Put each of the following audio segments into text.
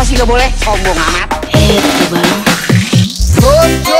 Kenapa sih gak boleh? Oh, Sombong amat. Eh, bang.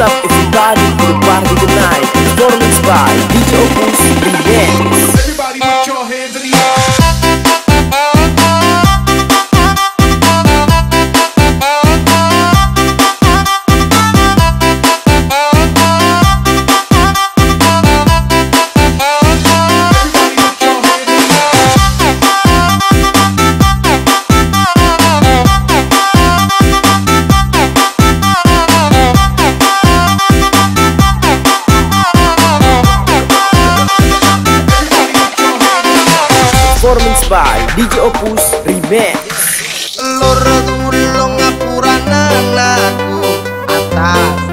up everybody to the party tonight Performance by DJ Opus begin. performance by DJ Opus Remix. Loro tumulong ngapura nang atas.